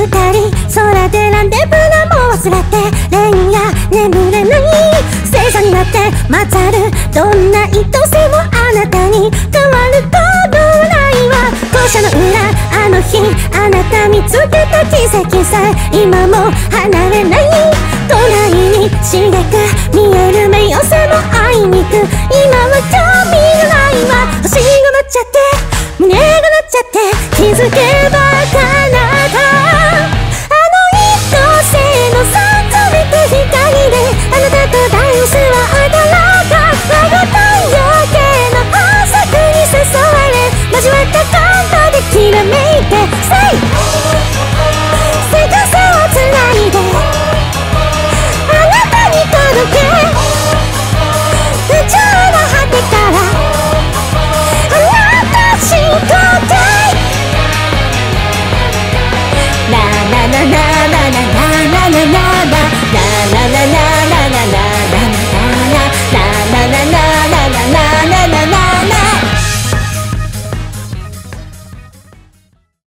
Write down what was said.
二人空でランデブラも忘れて恋や眠れない星座になって混ざるどんな愛せもあなたに変わることはないわ。校舎の裏あの日あなた見つけた奇跡さえ今も離れない。隣にしげく見える目寄せもあいにく。今は興味がないわ。星がなっちゃって胸がなっちゃって。気づけば